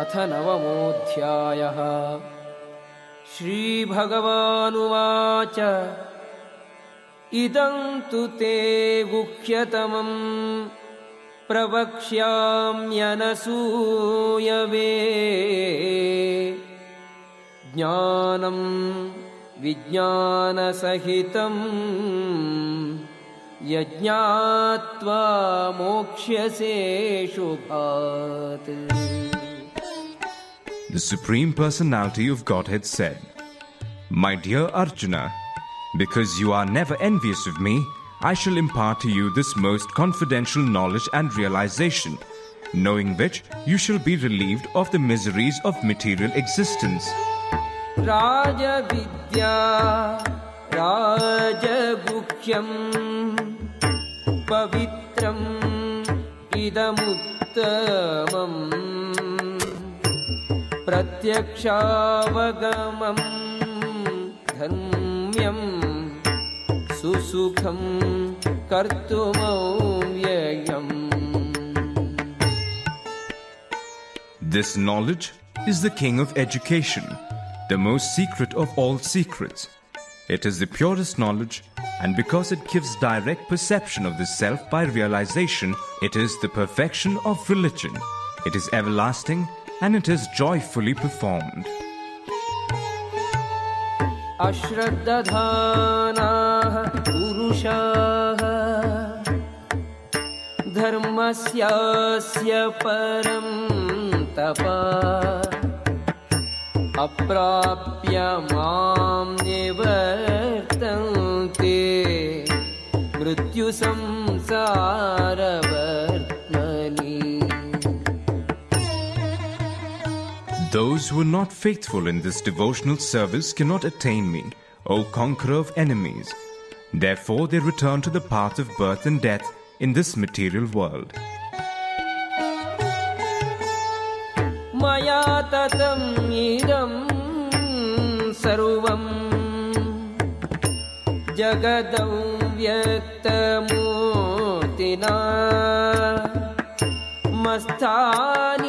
अथ नवमोऽध्यायः। श्रीभगवानुवाच। इदं तु ते गुह्यतमम्। प्रवक्ष्याम्यनसूयवे। ज्ञानं विज्ञानसहितम् यज्ञात्वा मोक्ष्यसे शुभात् the Supreme Personality of Godhead said, My dear Arjuna, because you are never envious of me, I shall impart to you this most confidential knowledge and realization, knowing which you shall be relieved of the miseries of material existence. Pavitram Idamuttamam प्रत्यक्षावगमम् धर्म्यम् सुसुखम् कर्तुमव्ययम् This knowledge is the king of education, the most secret of all secrets. It is the purest knowledge, and because it gives direct perception of the self by realization, it is the perfection of religion. It is everlasting, and it is joyfully performed. अश्रद्दधानाः पुरुषाः धर्मस्यास्य परं तप अप्राप्य मां निवर्तन्ते मृत्युसंसारवर्त्मनि Those who are not faithful in this devotional service cannot attain me, O conqueror of enemies. Therefore, they return to the path of birth and death in this material world. मया ततम् इदं सर्वम् जगदौ व्यक्तमूर्तिना मस्तानि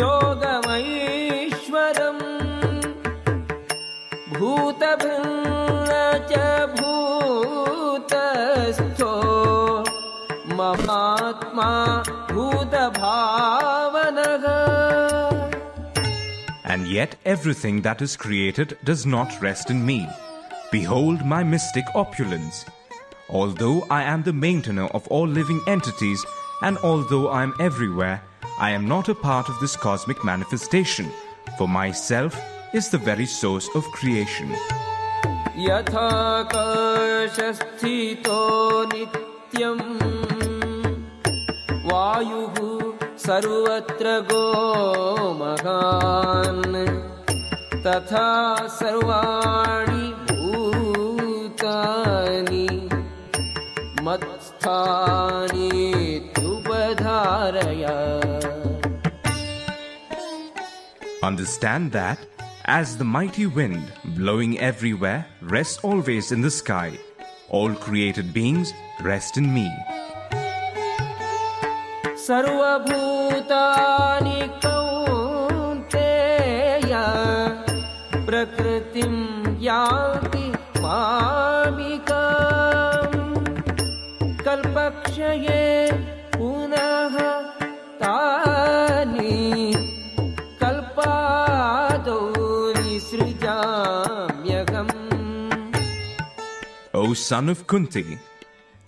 योगमैश्वरम् भूतभिन्न च भूतस्थो ममात्मा भूतभावनः And yet everything that is created does not rest in me. Behold my mystic opulence. Although I am the maintainer of all living entities, and although I am everywhere, I am not a part of this cosmic manifestation, for myself is the very source of creation. यथाकाशस्थितो नित्यम् वायुः सर्वत्र गोमहान् तथा सर्वाणि भूतानि मत्स्थानीत्युपधारय Understand that, as the mighty wind blowing everywhere rests always in the sky, all created beings rest in me. सर्वभूतानि कौन्तेय प्रकृतिं यान्ति मामिकाम् कल्पक्षये पुनः O son of Kunti,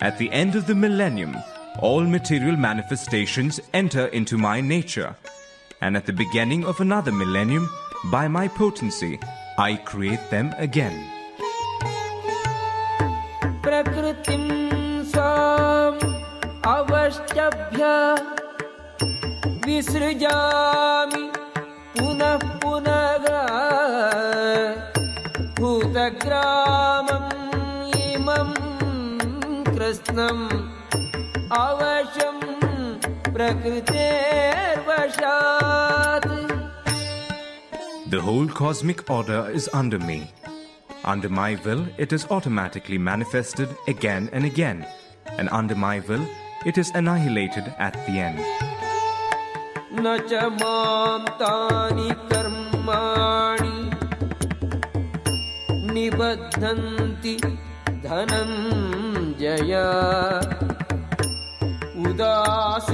at the end of the millennium, all material manifestations enter into my nature, and at the beginning of another millennium, by my potency, I create them again. प्रकृतिं स्वाम् अवष्टभ्य विसृजामि पुनः पुनः भूतग्रामम् इमं कृत्स्नम् अवशं प्रकृतेर्वशात् The whole cosmic order is under me. Under my will, it is automatically manifested again and again, and under my will, it is annihilated at the end. न च मां तानि कर्माणि निबध्नन्ति धनञ्जय उदासीनवदासीनम्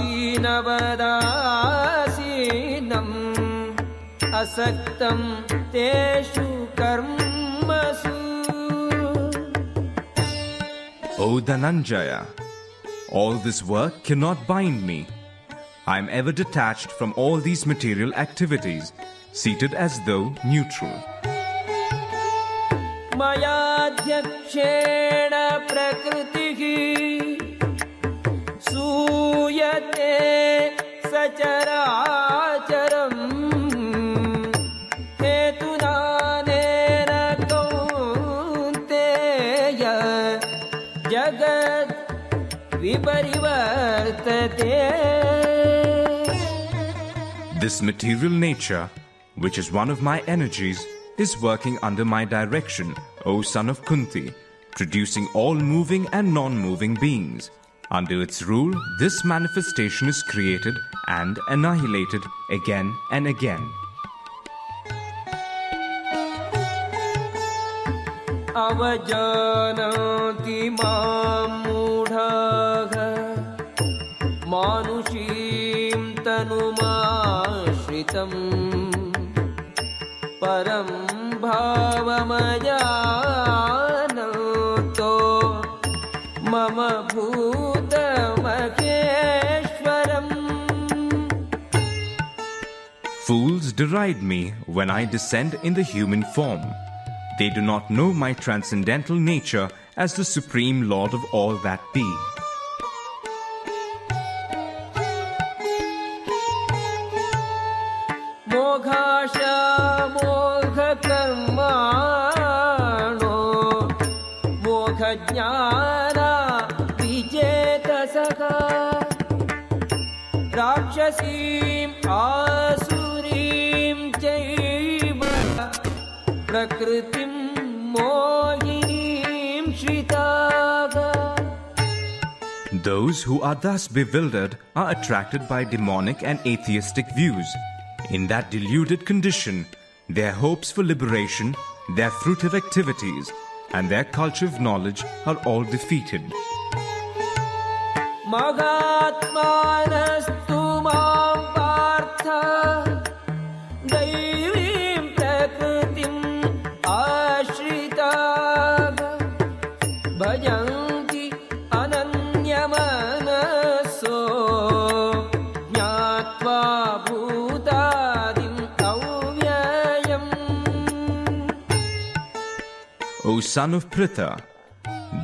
असक्तं तेषु कर्मसु O Dhananjaya, all this work cannot bind me. I am ever detached from all these material activities, seated as though neutral. मयाध्यक्षेण प्रकृतिः सूयते सचराचरम् हेतुनानेन कौन्तेय जगत् This material nature, which is one of my energies, is working under my direction, O son of Kunti, producing all moving and non moving beings. Under its rule, this manifestation is created and annihilated again and again. अवजानन्ति मां मूढाः मानुषीं तनुमाश्रितम् परं भावमजानतो मम भूतमहेश्वरम् Fools deride me when I descend in the human form. They do not know my transcendental nature as the Supreme Lord of all that be. मोघाशमोघकर्माणो प्रकृतिं मोहिनीं श्रिताः Those who are thus bewildered are attracted by demonic and atheistic views. In that deluded condition, their hopes for liberation, their fruitive activities, and their culture of knowledge are all defeated. महात्मानस्तु मां Partha son of Pritha,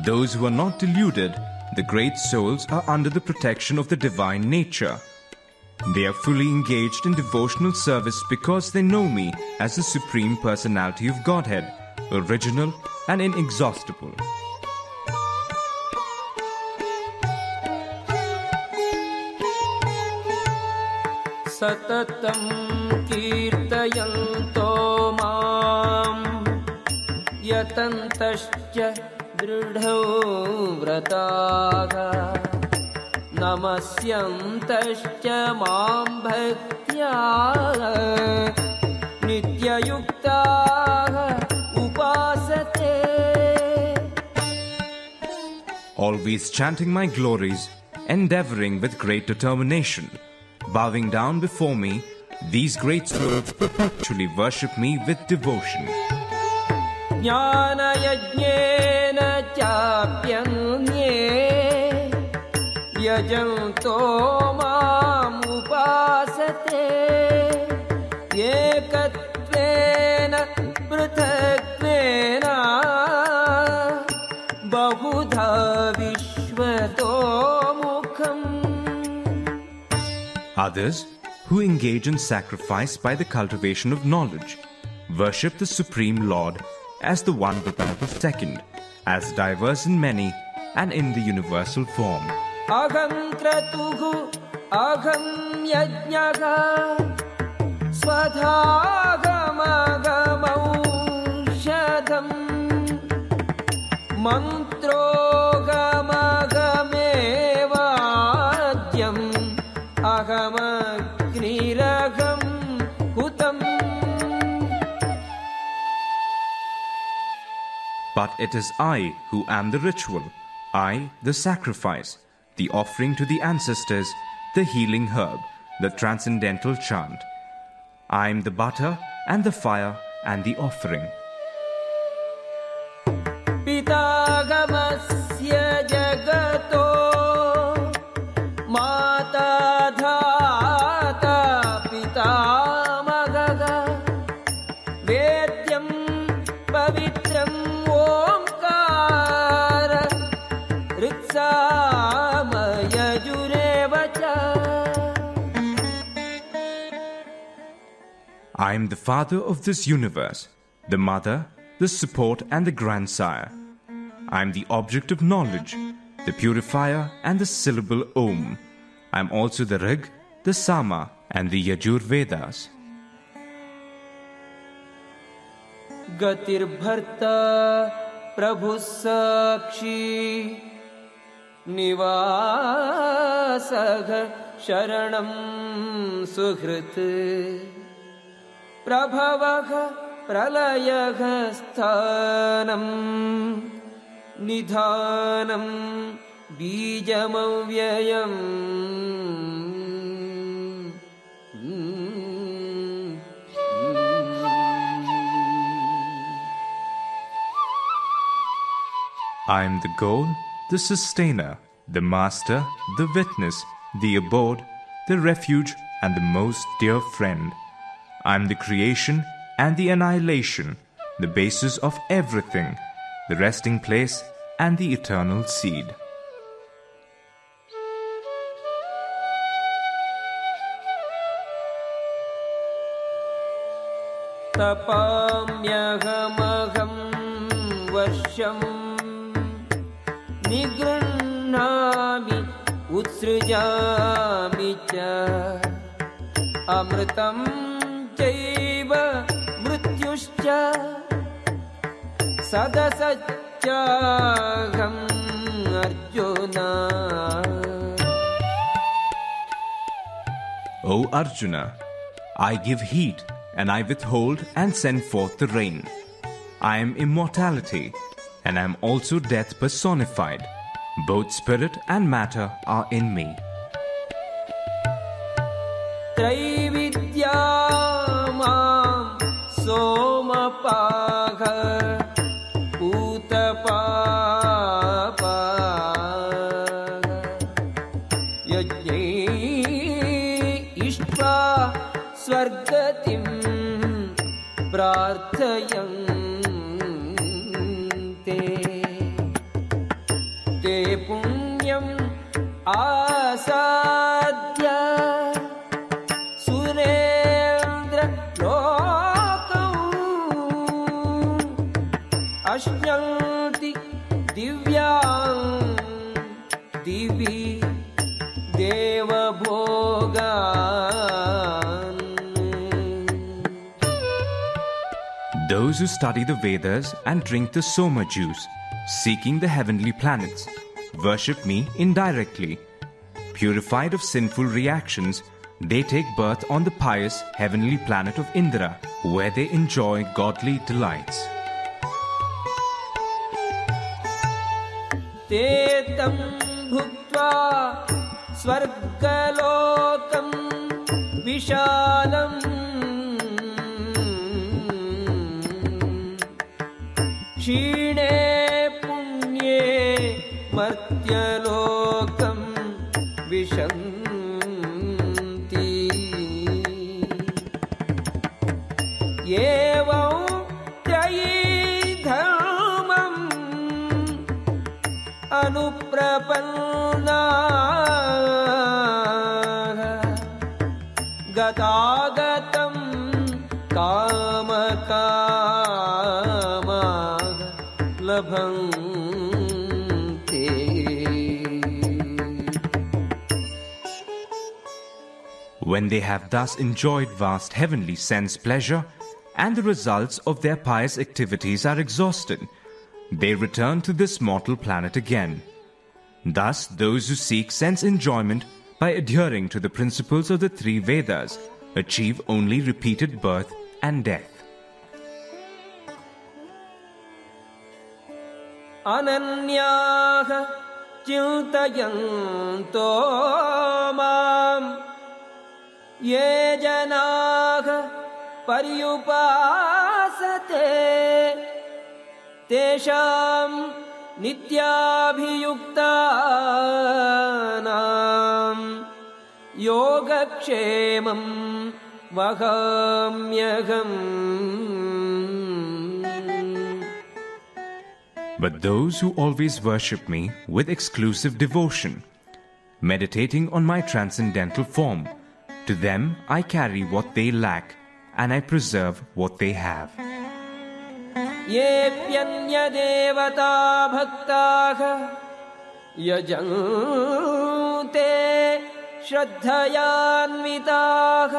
those who are not deluded, the great souls are under the protection of the divine nature. They are fully engaged in devotional service because they know me as the Supreme Personality of Godhead, original and inexhaustible. सततं कीर्तयन्तो यतन्तश्च दृढौ व्रताः नमस्यन्तश्च मां भक्त्या नित्ययुक्ताः उपासते always chanting my glories, endeavoring with great determination. Bowing down before me, these great souls perpetually worship me with devotion. ज्ञानयज्ञेन चाप्यन्ये यजन्तो मामुपासते एकत्वेन पृथक्त्वेन बहुधा विश्वतो मुखम् Others, who engage in sacrifice by the cultivation of knowledge, worship the Supreme Lord as the one without of Second, as diverse in many and in the universal form. Kratuhu, Shadam, Mantra. It is I who am the ritual, I the sacrifice, the offering to the ancestors, the healing herb, the transcendental chant. I am the butter and the fire and the offering. I am the father of this universe, the mother, the support, and the grandsire. I am the object of knowledge, the purifier, and the syllable Om. I am also the Rig, the Sama, and the Yajur Vedas. गतिर्भर्ता प्रभुः साक्षी निवासः शरणं सुहृत् प्रभवः प्रलयः स्थानं निधानं बीजमव्ययम् I am the goal, the sustainer, the master, the witness, the abode, the refuge, and the most dear friend. I am the creation and the annihilation, the basis of everything, the resting place and the eternal seed. तपाम्यहमहं वर्षम् निगृह्णामि उत्सृजामि च अमृतं चैव मृत्युश्च सदसच्चाहम् arjuna O Arjuna, I give heat and I withhold and send forth the rain. I am immortality and I am also death personified. Both spirit and matter are in me. Yeah. Those who study the Vedas and drink the Soma juice, seeking the heavenly planets, worship me indirectly. Purified of sinful reactions, they take birth on the pious heavenly planet of Indra, where they enjoy godly delights. ते तं भुक्त्वा स्वर्गलोकं विशालम् क्षीणे पुण्ये मर्त्यलोकं विशन्ति When they have thus enjoyed vast heavenly sense pleasure, and the results of their pious activities are exhausted, they return to this mortal planet again. Thus, those who seek sense enjoyment by adhering to the principles of the three Vedas achieve only repeated birth and death. अनन्याः चिन्तयन्तो माम् ये जनाः पर्युपासते। तेषां नित्याभियुक्तानां योगक्षेमं वहाम्यहम्। But those who always worship me with exclusive devotion, meditating on my transcendental form, to them I carry what they lack and I preserve what they have. येऽप्यन्यदेवता भक्ताः यजन्ते श्रद्धयान्विताः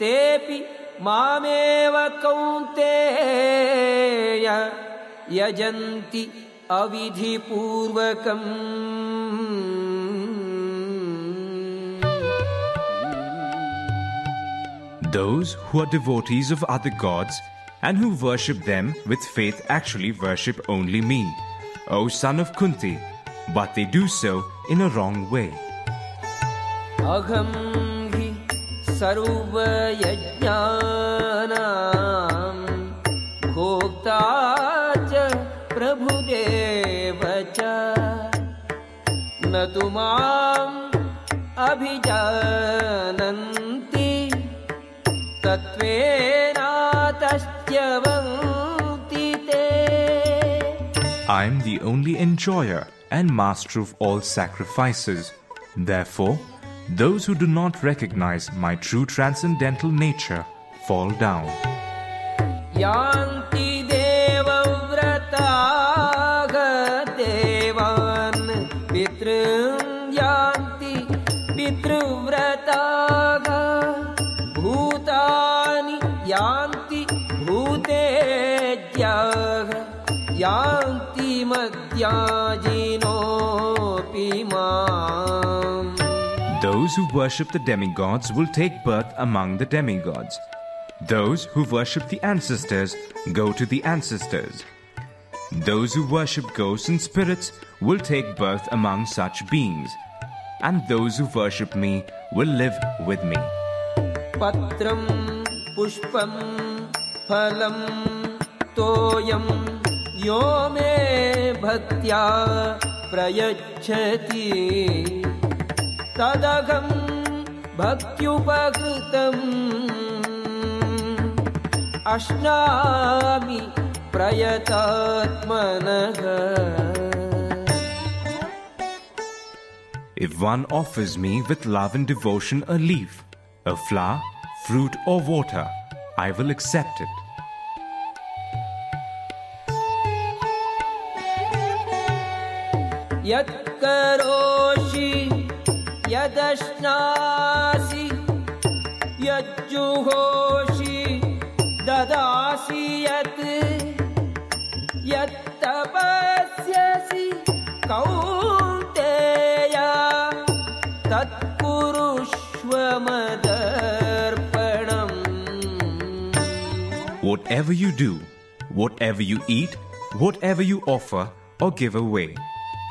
तेऽपि मामेव कौन्तेय यजन्ति अविधिपूर्वकम् Those who are devotees of other gods and who worship them with faith actually worship only me, O son of Kunti, but they do so in a wrong way. अहं हि सर्वयज्ञानां भोक्ता च प्रभुदेव च न तु माम् अभिजानन्ति तत्त्वेनातश्च्यवन्ति ते I am the only enjoyer and master of all sacrifices. Therefore, those who do not recognize my true transcendental nature fall down. Those who worship the demigods will take birth among the demigods. Those who worship the ancestors go to the ancestors. Those who worship ghosts and spirits will take birth among such beings. And those who worship me will live with me. पत्रं पुष्पं फलं तोयं यो मे भक्त्या प्रयच्छति तदहं भक्त्युपकृतम् अश्नामि प्रयतात्मनः If one offers me with love and devotion a leaf, a flower, fruit, or water, I will accept it. यत्करोषि यदश्नासि यज्जुहोषि ददासि यत् यत्तपस्यसि कौन्तेय तत्कुरुष्व मदर्पणम् Whatever you do, whatever you eat, whatever you offer or give away,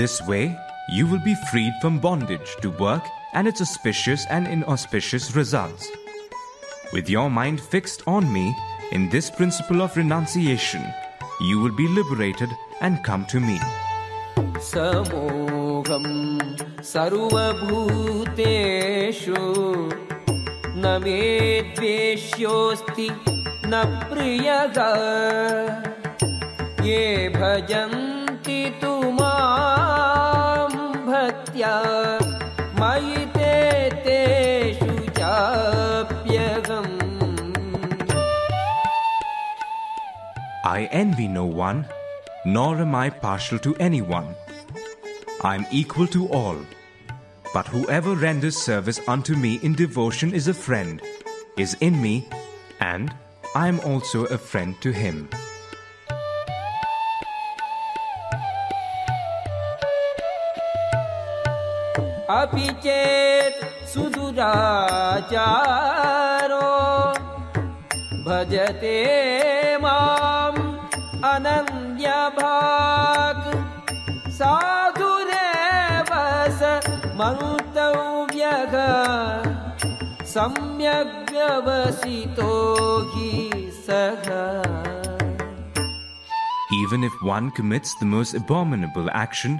this way, you will be freed from bondage to work and its auspicious and inauspicious results. With your mind fixed on me in this principle of renunciation, you will be liberated and come to me. समोहं सर्वभूतेषु न मे द्वेष्योऽस्ति न प्रियः ये भजन्ति तु मां भक्त्या मयि ते तेषु चाप्यहम् I envy no one, nor am I partial to anyone. I am equal to all. But whoever renders service unto me in devotion is a friend, is in me, and I am also a friend to him. अपि चेत् सुदुराचारो। भजते माम् अनन्यभाक्। साधुरेव सः। Even if one commits the most abominable action,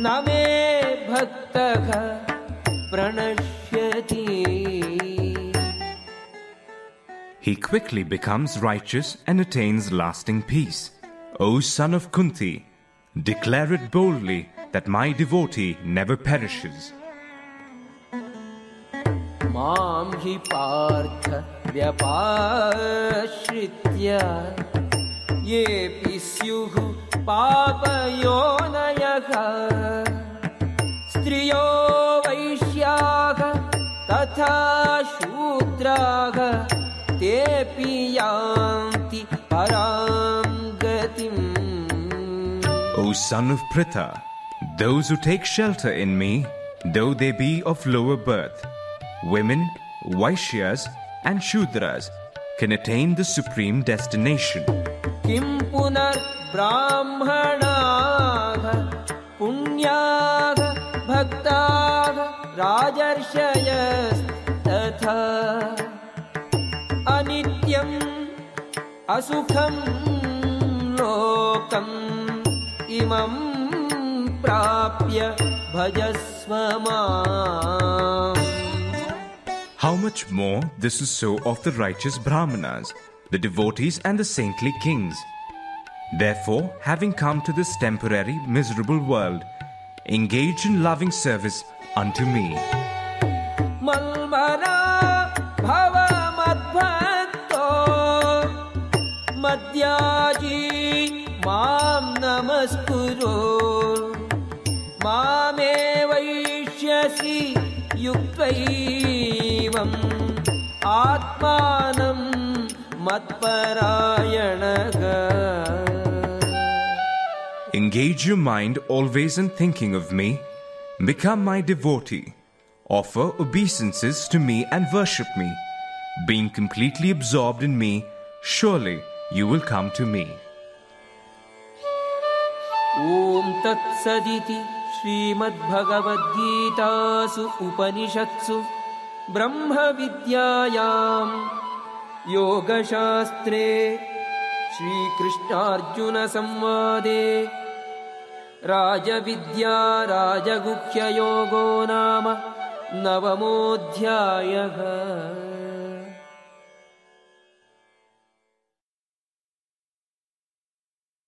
न मे भक्तः प्रणश्यति He quickly becomes righteous and attains lasting peace. O son of Kunti, declare it boldly that my devotee never perishes. मां हि पार्थ व्यपाश्रित्य येऽपि स्युः पापयोनयः स्त्रियो वैश्याः तथा शूद्राः तेऽपि यान्ति परां गतिम् O son of Pritha, those who take shelter in me, though they be of lower birth, women, Vaishyas, and Shudras, can attain the supreme destination. किं पुनर्ब्राह्मणाः पुण्याः भक्ताः राजर्षयस्तथा अनित्यम् असुखं लोकम् इमं प्राप्य भजस्व How much more this is so of the righteous Brahmanas, the devotees, and the saintly kings. Therefore, having come to this temporary, miserable world, engage in loving service unto me. मल्मना भव मद्भक्तो मद्याजी मां नमस्कुरु मामे वैष्यसि युक्तैवम् आत्मानं मत्परायणः Engage your mind always in thinking of me. Become my devotee. Offer obeisances to me and worship me. Being completely absorbed in me, surely you will come to me. ॐ तत्सदिति श्रीमद्भगवद्गीतासु उपनिषत्सु ब्रह्मविद्यायां योगशास्त्रे श्रीकृष्णार्जुनसंवादे राजविद्या राजगुह्ययोगो नाम नवमोऽध्यायः